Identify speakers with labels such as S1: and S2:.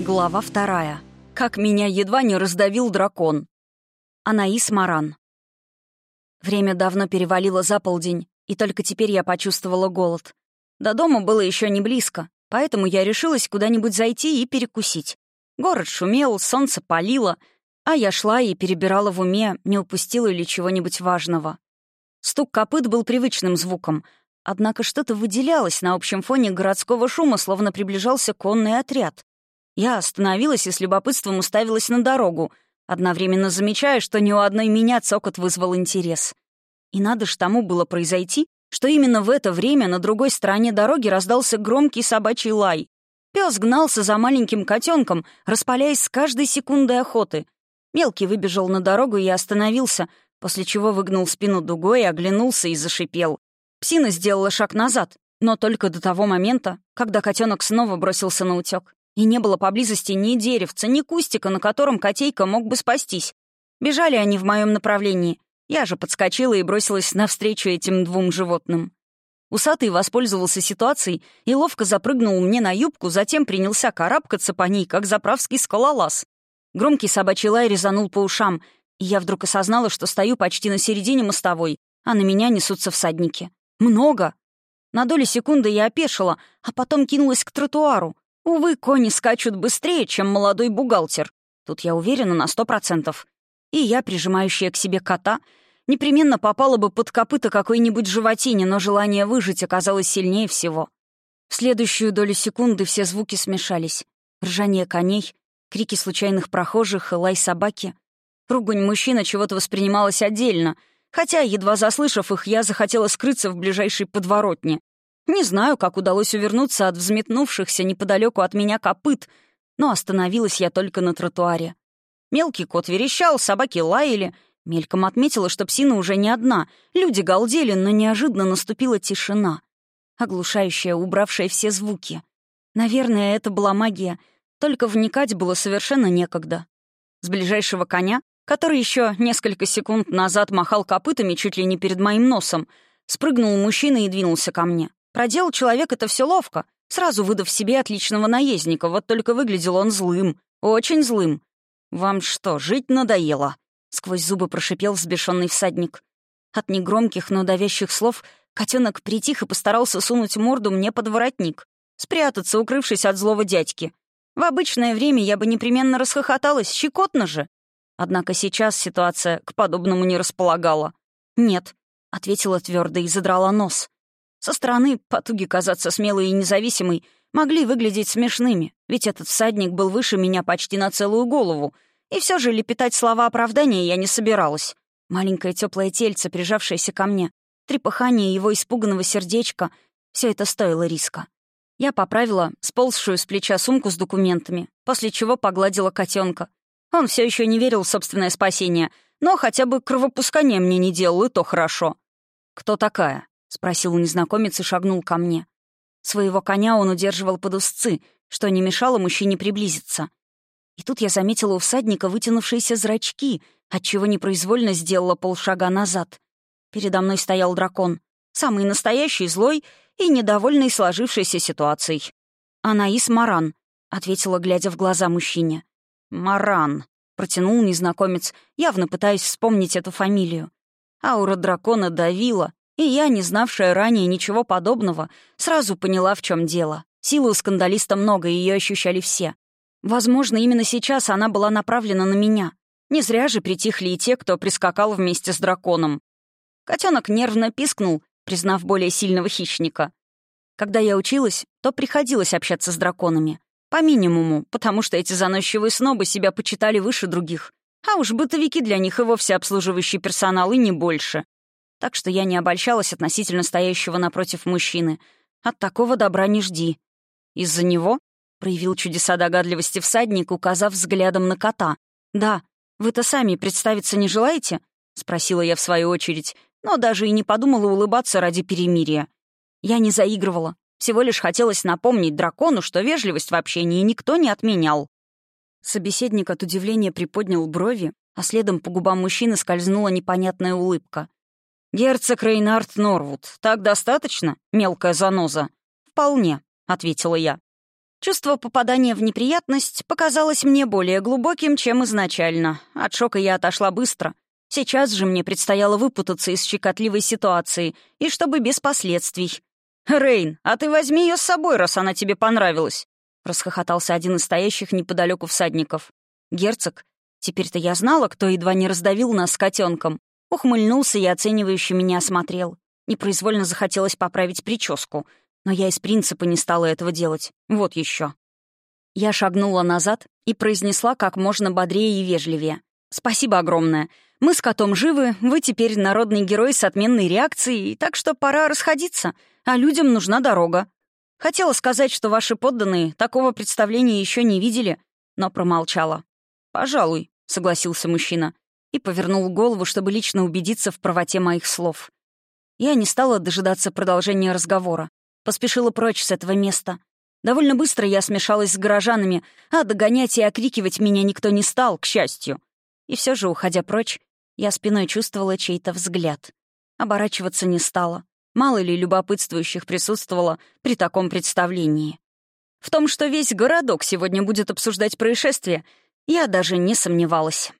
S1: Глава вторая. Как меня едва не раздавил дракон. Анаис Маран. Время давно перевалило за полдень, и только теперь я почувствовала голод. До дома было еще не близко, поэтому я решилась куда-нибудь зайти и перекусить. Город шумел, солнце палило, а я шла и перебирала в уме, не упустила ли чего-нибудь важного. Стук копыт был привычным звуком, однако что-то выделялось на общем фоне городского шума, словно приближался конный отряд. Я остановилась и с любопытством уставилась на дорогу, одновременно замечая, что ни у одной меня цокот вызвал интерес. И надо ж тому было произойти, что именно в это время на другой стороне дороги раздался громкий собачий лай. Пес гнался за маленьким котенком, распаляясь с каждой секундой охоты. Мелкий выбежал на дорогу и остановился, после чего выгнул спину дугой, оглянулся и зашипел. Псина сделала шаг назад, но только до того момента, когда котенок снова бросился на утек. И не было поблизости ни деревца, ни кустика, на котором котейка мог бы спастись. Бежали они в моем направлении. Я же подскочила и бросилась навстречу этим двум животным. Усатый воспользовался ситуацией и ловко запрыгнул мне на юбку, затем принялся карабкаться по ней, как заправский скалолаз. Громкий собачий лай резанул по ушам, и я вдруг осознала, что стою почти на середине мостовой, а на меня несутся всадники. Много! На доли секунды я опешила, а потом кинулась к тротуару. Увы, кони скачут быстрее, чем молодой бухгалтер. Тут я уверена на сто процентов. И я, прижимающая к себе кота, непременно попала бы под копыта какой-нибудь животине, но желание выжить оказалось сильнее всего. В следующую долю секунды все звуки смешались. Ржание коней, крики случайных прохожих и лай собаки. Ругань мужчина чего-то воспринималась отдельно, хотя, едва заслышав их, я захотела скрыться в ближайшей подворотне. Не знаю, как удалось увернуться от взметнувшихся неподалеку от меня копыт, но остановилась я только на тротуаре. Мелкий кот верещал, собаки лаяли. Мельком отметила, что псина уже не одна. Люди галдели, но неожиданно наступила тишина, оглушающая, убравшая все звуки. Наверное, это была магия, только вникать было совершенно некогда. С ближайшего коня, который еще несколько секунд назад махал копытами чуть ли не перед моим носом, спрыгнул мужчина и двинулся ко мне. Проделал человек это все ловко, сразу выдав себе отличного наездника, вот только выглядел он злым, очень злым. «Вам что, жить надоело?» — сквозь зубы прошипел взбешенный всадник. От негромких, но давящих слов котенок притих и постарался сунуть морду мне под воротник, спрятаться, укрывшись от злого дядьки. В обычное время я бы непременно расхохоталась, щекотно же. Однако сейчас ситуация к подобному не располагала. «Нет», — ответила твердо и задрала нос. Со стороны потуги казаться смелой и независимой могли выглядеть смешными, ведь этот всадник был выше меня почти на целую голову, и все же лепетать слова оправдания я не собиралась. Маленькое теплое тельце, прижавшееся ко мне, трепыхание его испуганного сердечка — все это стоило риска. Я поправила сползшую с плеча сумку с документами, после чего погладила котенка. Он все еще не верил в собственное спасение, но хотя бы кровопускание мне не делал, и то хорошо. «Кто такая?» — спросил незнакомец и шагнул ко мне. Своего коня он удерживал под узцы, что не мешало мужчине приблизиться. И тут я заметила у всадника вытянувшиеся зрачки, отчего непроизвольно сделала полшага назад. Передо мной стоял дракон, самый настоящий, злой и недовольный сложившейся ситуацией. «Анаис Маран», — ответила, глядя в глаза мужчине. «Маран», — протянул незнакомец, явно пытаясь вспомнить эту фамилию. Аура дракона давила, и я, не знавшая ранее ничего подобного, сразу поняла, в чем дело. Силы у скандалиста много, и ее ощущали все. Возможно, именно сейчас она была направлена на меня. Не зря же притихли и те, кто прискакал вместе с драконом. Котенок нервно пискнул, признав более сильного хищника. Когда я училась, то приходилось общаться с драконами. По минимуму, потому что эти заносчивые снобы себя почитали выше других. А уж бытовики для них и вовсе обслуживающий персонал, и не больше так что я не обольщалась относительно стоящего напротив мужчины. От такого добра не жди. Из-за него проявил чудеса догадливости всадник, указав взглядом на кота. «Да, вы-то сами представиться не желаете?» — спросила я в свою очередь, но даже и не подумала улыбаться ради перемирия. Я не заигрывала, всего лишь хотелось напомнить дракону, что вежливость в общении никто не отменял. Собеседник от удивления приподнял брови, а следом по губам мужчины скользнула непонятная улыбка — «Герцог Рейнард Норвуд. Так достаточно, мелкая заноза?» «Вполне», — ответила я. Чувство попадания в неприятность показалось мне более глубоким, чем изначально. От шока я отошла быстро. Сейчас же мне предстояло выпутаться из щекотливой ситуации, и чтобы без последствий. «Рейн, а ты возьми ее с собой, раз она тебе понравилась!» — расхохотался один из стоящих неподалеку всадников. Герцог, теперь-то я знала, кто едва не раздавил нас с котенком, ухмыльнулся и оценивающе меня осмотрел. Непроизвольно захотелось поправить прическу, но я из принципа не стала этого делать. Вот еще. Я шагнула назад и произнесла как можно бодрее и вежливее. «Спасибо огромное. Мы с котом живы, вы теперь народный герой с отменной реакцией, так что пора расходиться, а людям нужна дорога. Хотела сказать, что ваши подданные такого представления еще не видели, но промолчала. «Пожалуй», — согласился мужчина и повернул голову, чтобы лично убедиться в правоте моих слов. Я не стала дожидаться продолжения разговора. Поспешила прочь с этого места. Довольно быстро я смешалась с горожанами, а догонять и окрикивать меня никто не стал, к счастью. И все же, уходя прочь, я спиной чувствовала чей-то взгляд. Оборачиваться не стала. Мало ли любопытствующих присутствовало при таком представлении. В том, что весь городок сегодня будет обсуждать происшествие, я даже не сомневалась.